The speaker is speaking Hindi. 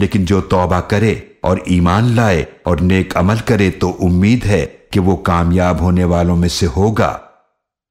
लेकिन जो तौबा करे और ईमान लाए और नेक अमल करे तो उम्मीद है कि वो कामयाब होने वालों में से होगा।